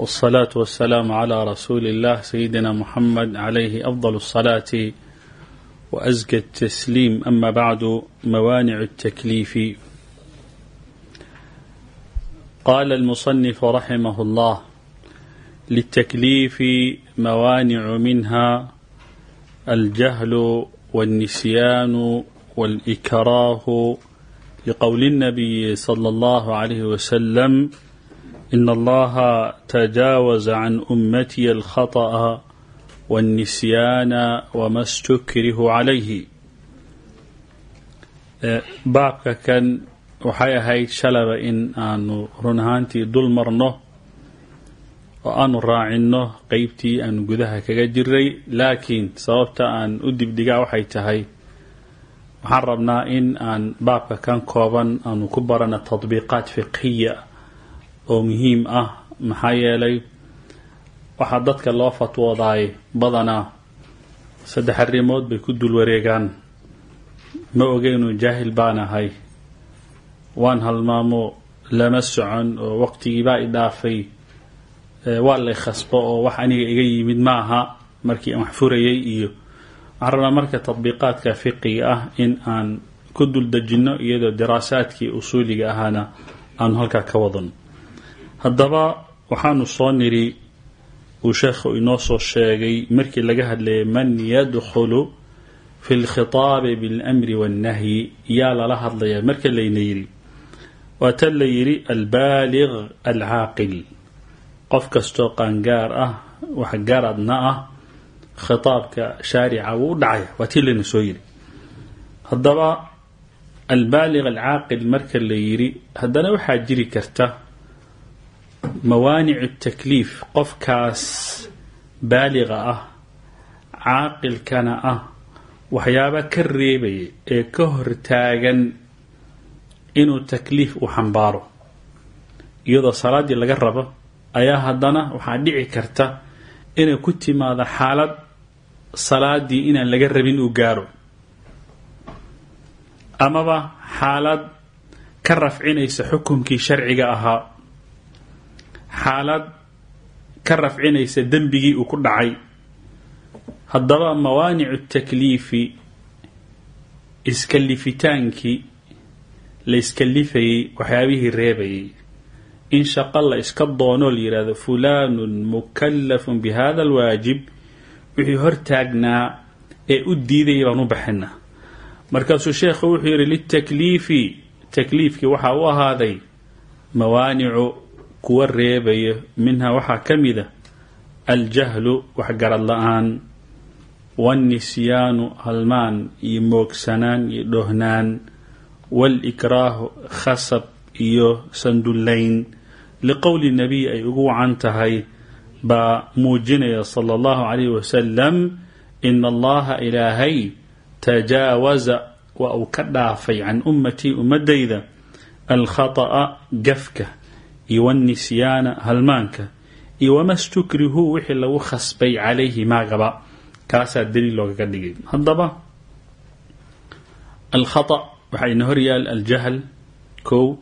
والصلاة والسلام على رسول الله سيدنا محمد عليه أفضل الصلاة وأزكى التسليم أما بعد موانع التكليف قال المصنف رحمه الله للتكليف موانع منها الجهل والنسيان والإكراه لقول النبي صلى الله عليه وسلم إن الله تجاوز عن أمتي الخطأ والنسيان وما استكره عليه baabka kan waxay ahayd shalaba in aanu run ahaantii dul marno oo aanu raacinno qeybtii aanu gudaha kaga jiray laakiin sababta aan u dibdhigaa waxay tahay waxaan rabnaa in aan baabka kan kooban aanu ku barano tadbiiqaat fiqhiya oo muhiim ah maxaa yeelay waxaa dadka loo fatwoodaay badanaa saddex arrimood bay ku dul wareegaan. Ma ogeynu jaahil baan ahay. Waan halmaamo lama socon oo waqtigiibaa i dhaafay. Waa lay khasbo oo wax aniga iga yimid ma aha markii aan wax furayay iyo waxaan rabnaa marka tadbiiqaadka fiqiga ah in aan ku dul dejinno iyadoo diraasaadkii usuuliga ahaana aanu halkaa ka wadano haddaba waxaanu soo niri uu sheekhu inoo soo sheegay markii laga hadlayay man yadkhulu fi lkhitaabi biاlmri waاnnahyi yaa lala hadlayaa marka layna yidhi waa tan la yidhi albaalig alcaaqil qof kastoo qaangaar ah wax garadna ah khitaabka shaarica wuu u dhacaya waa layna soo yidhi haddaba albaalig alcaaqil marka la yidhi haddana waxaa jiri karta mawaanicu takliif qofkaas baaliga ah caaqilkana ah waxyaaba ka reebaya ee ka hortaagan inuu takliif u xambaaro. Iyadoo salaaddii laga rabo ayaa haddana waxaa dhici karta inay ku timaado xaalad salaadii inaan laga rabin uu gaaro. Amaba xaalad ka rafcinaysa xukumkii sharciga ahaa xaalad ka rafcinaysa dembigii uu ku dhacay. Haddaba mawaanicu takliifi iskalifitaankii la iskalifayey waxyaabihii reebayay in shaqo la iska doonoo la yidhahdo fulaanun mukallafun bi hada alwaajib wixii hortaagnaa ee u diidayay baan u baxinaa markaasuu sheekhu wuxuu yidhi litakliifi takliifkii waxaa u ahaaday mawaanicu kuwa reebaya minhaa waxaa ka mida aljahlu waxgarad la'aan waannisyaanu halmaan iyo moogsanaan iyo dhohnaan waalikraahu khasab iyo sandullayn. Liqowli nabiy ay ugu wacan tahay baa muujinaya sala allahu calayhi wasalam ina allaha ilaahay tajaawaza waa uu ka dhaafay can ummatii ummadayda alkhata'a gafka iyo wanisyaana halmaanka iyo wama stukrihuu wixii lagu khasbay calayhi maagaba kaasaa daliil loogaga dhigay. Haddaba alkhata waxaa ina horyaal aljahl kow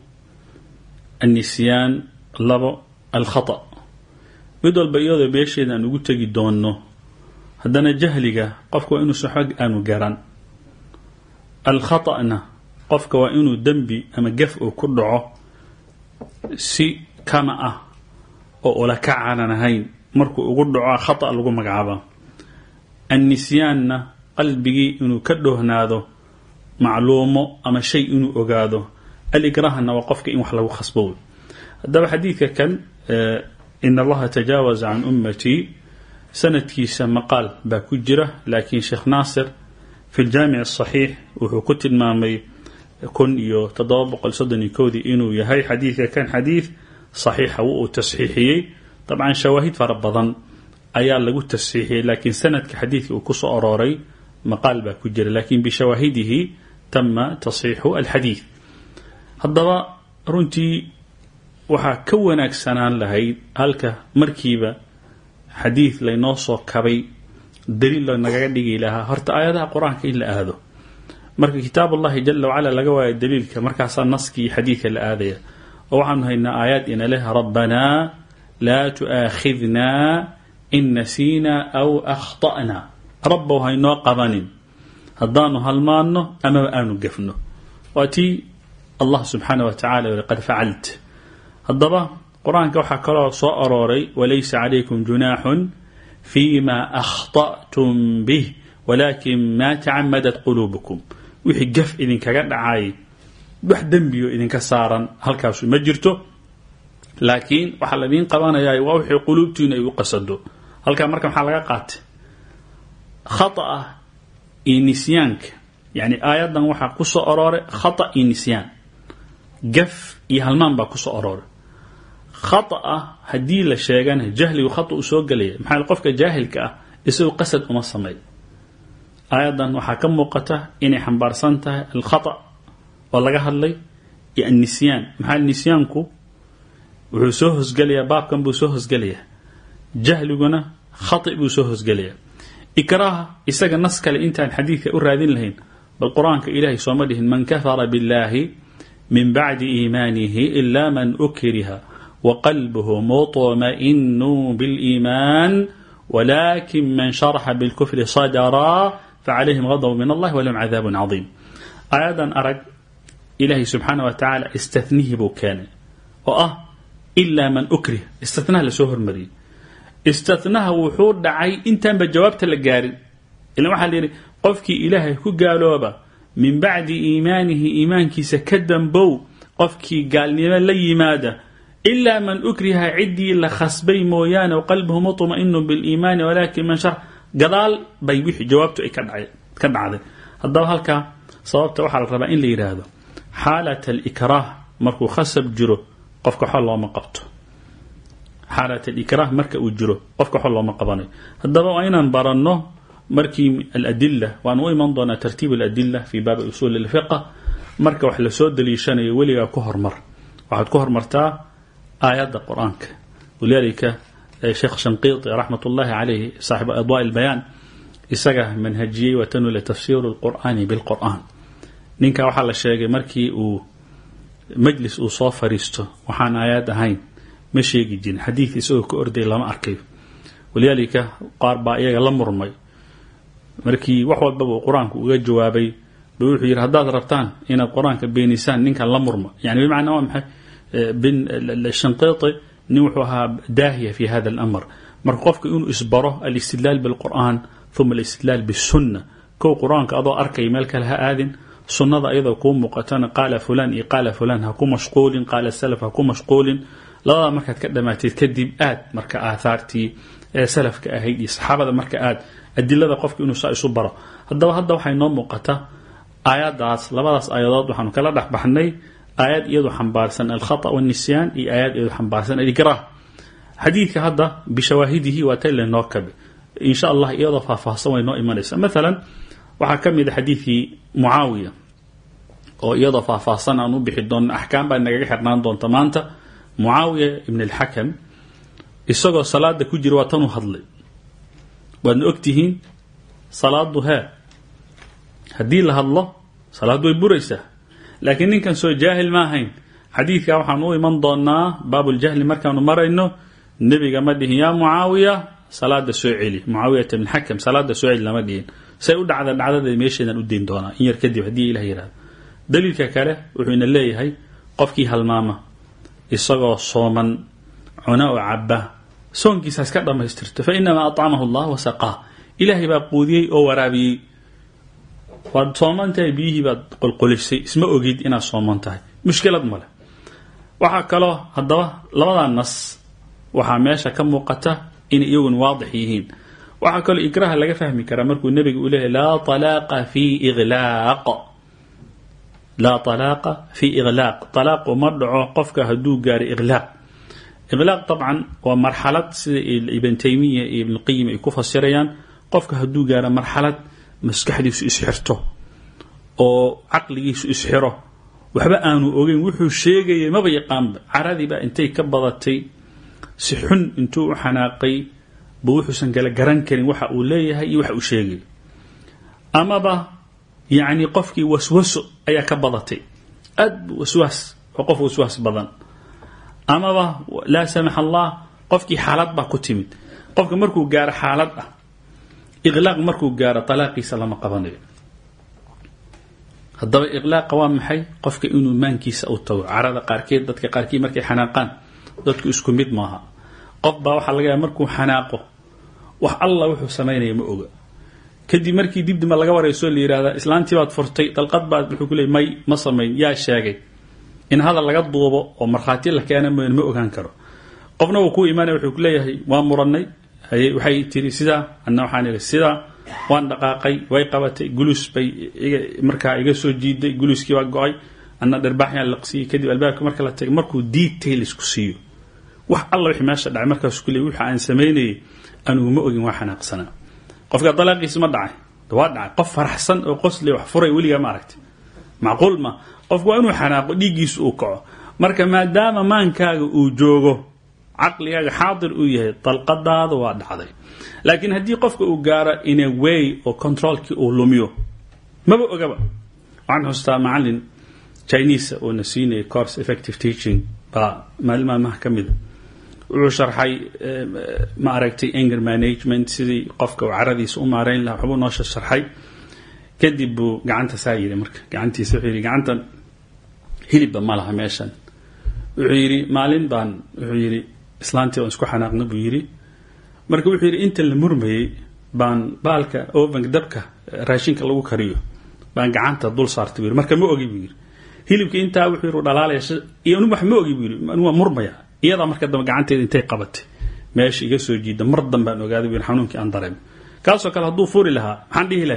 annisyaan labo alkhata. Mid walba iyadoo meesheeda aan ugu tegi doonno haddana jahliga qofka waa inuusan xog aanu garan. Alkhata'na qofka waa inuu dembi ama gaf uu ku dhaco si kama ah oo ula kacaanan ahayn markuu ugu dhaco khata lagu magacaaba annisyaanna qalbigii inuu ka dhohnaado macluumo ama shay inuu ogaado alikrahna waa qofka in wax lagu khasbo haddaba xadiidka kan in allaha tajaawaza can ummatii sanadkiisa maqaal baa ku jira laakiin sheekh naasir fi ljaamic asaxiix wuxuu ku tilmaamay kun iyo toddoba boqol soddon iyo kowdii inuu yahay xadiidka kan xadiid saxiixa uu tasxiixiyey. Dabcan shawaahid fara badan ayaa lagu tasxiixiyey laakiin sanadka xadiidka uu ku soo arooray maqaal baa ku jira laakiin bishawaahidihi tama tasxiixu alxadiid. Haddaba runtii waxaa ka wanaagsanaan lahayd halka markiiba xadiid laynoo soo kabay daliil lanagaga dhigi lahaa. Horta aayadaha qur'aanka in la aado marka kitaab allahi jala wacala laga waayo daliilka markaasaa naskii xadiidka la aadaya. Oo waxaanu haynaa aayaad ina leh rabbanaa laa tu'aakhidnaa in nasiina aw akhta'na. Rabbow haynoo qabanin. Haddaanu halmaanno amaba aanu gefno. Waa allah subxaana wa tacala yiri qad facalt haddaba qur'aanka waxaa kaloo soo arooray walaysa calaykum junaaxun fima akhta'tum bih walakin ma tacamadat quluubukum wixii gaf idinkaga dhacay wax dembiyo idinka saaran halkaasu ma jirto. Laakiin waxaa laidiin qabanaya waa wixii quluubtiinu ay u qasado. Halkaa marka maxaa laga qaatay? Khata'a iyo nisyaanka. Yani aayaddan waxaa ku soo arooray khata iyo nisyaan. Gaf iyo halmaan baa ku soo arooray. Khata'a haddii la sheegana jahligu khata uu soo gelaya maxaa qofka jaahilka ah isagoo qasad uma sameey ayadan waxaa ka muuqata inay xambaarsan tahay alkhata oo laga hadlay iyo annisyaan. Maxaa nisyaanku wuxuu soo hosgelayaa baabkan buu soo hosgelayaa jahliguna khati buu soo hosgelayaa ikraaha isaga nas kale intaan xadiidka u raadin lahayn bal qur'aanka ilaahay sooma dhihin man kafara billaahi min bacdi iimaanihi ila man ukriha waqalbuhu muطma'inu biliimaan walakin man sharaxa bilkufri sadraa facalayhim gadb min allahi walahum cadaabun cadiim aayadan arag ilaahay subxaana wa tacaala istathnihii buu keenay oo ah ilaa man ukrih istinaha la soo hormariyey istinaha wuxuu dhacay intaanba jawaabta la gaarin ilan waxaa layidhi qofkii ilaahay ku gaalooba min bacdi iimaanihi iimaankiisa ka dambow qofkii gaalnimo la yimaada ilaa man ukriha ciddii la khasbay mooyaane qalbuhu muطma'inu biliimaani walakin man gadaal bay wixii jawaabtu ay ka dhacday. Haddaba halkaa sababta waxaa la rabaa in la yidhaahdo xaalat alikraah markuu khasab jiro qofka xol looma qabto. Xaalat alikraah marka uu jiro qofka xol looma qabanayo. Haddaba waa inaan baranno markii aladila waan u iman doonaa tartiib aladila fi baabi usuul ilfiqa marka wax la soo daliishanayo weligaa ku hormar. Waxaad ku hormartaa aayadda qur'aanka sheekh shanqiiti raxmat ullahi caleyh saaxibu adwaa ilbayaan isaga manhajiyey watanule tafsiiru lqur'aani bilqur'aan ninka waxaa la sheegay markii uu majlis uu soo fariisto waxaan aayaad ahayn ma sheegi jirin xadiid isagoo ka orday lama arkayo walidaalika qaar baa iyaga la murmay. Markii wax walbaba uu qur'aanku uga jawaabay ba wuxuu yidhi haddaad nin wuxuu ahaa daahiya fi hada alamr. Marka qofka inuu isbaro alistidlaal bilqur'aan uma alistidlaal bisunna kow qur'aanka adoo arkaya meel kale ha aadin sunnada ayadoo kuu muuqatana qaala fulan iyo qaala fulan ha ku mashquulin qaala salaf ha ku mashquulin. Labadaa markaad ka dhammaatid kadib aad marka aathaartii ee salafka ahayd iyo saxaabada marka aad adilada qofka inuu saa isu baro. Haddaba hadda waxay noo muuqata aayadaas labadaas aayadood waxaanu kala dhex baxnay aayad iyadu xambaarsan alkhata wاnisyaan iyo aayad iyadu xambaarsan alikraah. Xadiidka hadda bishawaahidihi waa tay laynoo kabe. Insha allah iyadoo faahfaahsan way noo imanaysa maalan waxaa ka mid a xadiidkii oo iyadoo faahfaahsan aan u bixi doonno axkaam baa nagaga xirnaan doonta maanta. Mucaawiya ibn اlxakam isagoo salaada ku jira waa tanuu hadlay. Waadna ogtihiin salaadu hee haddii la hadlo salaaddu way buraysaa laakiin ninkan soo jaahil ma ahayn. Xadiidka waxaan u iman doonaa baabuljahli markaanu marayno nebiga ma dhihin yaa mucaawiya salaada soo celi. Mucaawiyata bn xakam salaada soo celi lama dhihin. Say u dhacda dhacdada meesheedaan u dayn doonaa in yar kadib haddii ilah yihahdo daliilka kale wuxuu ina leeyahay qofkii halmaama isagoo sooman cuna oo caba soonkiisa iska dhammaystirto fa inamaa acamahu allah wasaqaa ilaahay baa quudiyey oo waraabiyey waad sooman tahay biyihii baad qolqolisay isma ogid inaad sooman tahay. Mushkilad male waxaa kaloo haddaba labadaa nas waxaa meesha ka muuqata inay iyaguna waadix yihiin. Waxaa kaloo ikraha laga fahmi karaa markuu nebiga uu leeyahy laa talaaqa fi iqlaaq laa talaaqa fi iqlaaq talaaqu ma dhaco qofka hadduu gaaro iqlaaq iqlaaq dabcan waa marxalad sida ibn taymiya iyo ibnulqayim ay ku fasirayaan. Qofka hadduu gaaro marxalad maskaxdiisu isxirto oo caqligiisu isxiro waxba aanu ogeyn wuxuu sheegayay maba yaqaanba caradiibaa intay ka badatay. Si xun intuu u xanaaqay ba wuxuusan kala garan karin waxa uu leeyahay iyo waxa uu sheegayo amaba yacni qofkii waswaso ayaa ka badatay. Aad bu waswaas oo qof waswaas badan. Amaba laa samax allah qofkii xaalad baa ku timid. Qofka markuu gaaro xaalad ah iqlaaq markuu gaaro talaaqiisa lama qabanayo. Haddaba iqlaaqa waa maxay? Qofka inuu maankiisa u tago. Carada qaarkeed dadka qaarkii markay xanaaqaan dadku isku mid maaha. Qof baa laga markuu xanaaqo wax alla wuxuu samaynaya ma oga. Kadib markii dibdima laga warayso la yihahda islaantii baad furtay dalqad baad wuxuu ku may ma samayn yaa sheegay. In hadal laga duubo oo markhaati la keena ma ogaan karo. Qofna uu ku imaanaya wuxuu ku waa muranay waxay tiri sidaa anna waxaan sidaa waan dhaqaaqay way qabatay gulus bay markaa iga soo jiiday guluskii baa go'ay anna dharbaaxyaan kadib albaabka marka la tagay markuu detail isku siiyo. Wax alla wixii meesha dhacay markaasuu ku leey waxa aan samaynayay anugu ma ogin waa xanaaqsanaa qofka dalaaqiisa ma dhacay waa dhacay qof faraxsan oo qosle wax furay weligaa ma aragtay. Macquul ma qofku waa xanaaqo dhiiggiisu uu kaco. Marka maadaama maankaaga uu joogo caqligaaga xaadir uu yahay dalqadaada waa dhacday. Laakiin haddii qofka uu gaaro in a way oo controolkii uu lumiyo maba ogaba. Waxaan xustaa macalin chinese oo na siinayay course effective teaching baa maalin maalmaha ka mida wuxuu sharxay ma aragtay anger management sidii qofka uu caradiisa u maareyn lahaa waxbuu noo sharxay. Kadib buu gacanta saa yidhi marka gacantiisa wuxuu yidhi gacantan hilibba ma laha meeshan. Wuxuu yidhi maalin baan wuxuu yidhi islaantii baan isku xanaaqna buu yidhi. Marka wuxuu yidhi inta la murmayey baan baalka ovenka dabka raashinka lagu kariyo baan gacanta dul saartay buu yidhi. Marka ma ogi buu yidhi. Hilibka intaa wuxuu yidhi dhalaalaya iyo anu wax ma ogi buu yidhi. Anu waa murmaya. Iyadaa marka dambe gacanteeda intay qabatay meesha iga soo jiida mar dambaan ogaaday buu yidhi xanuunkii aan dareemo. Kaasoo kale hadduu furi lahaa maxaan dhihi lahay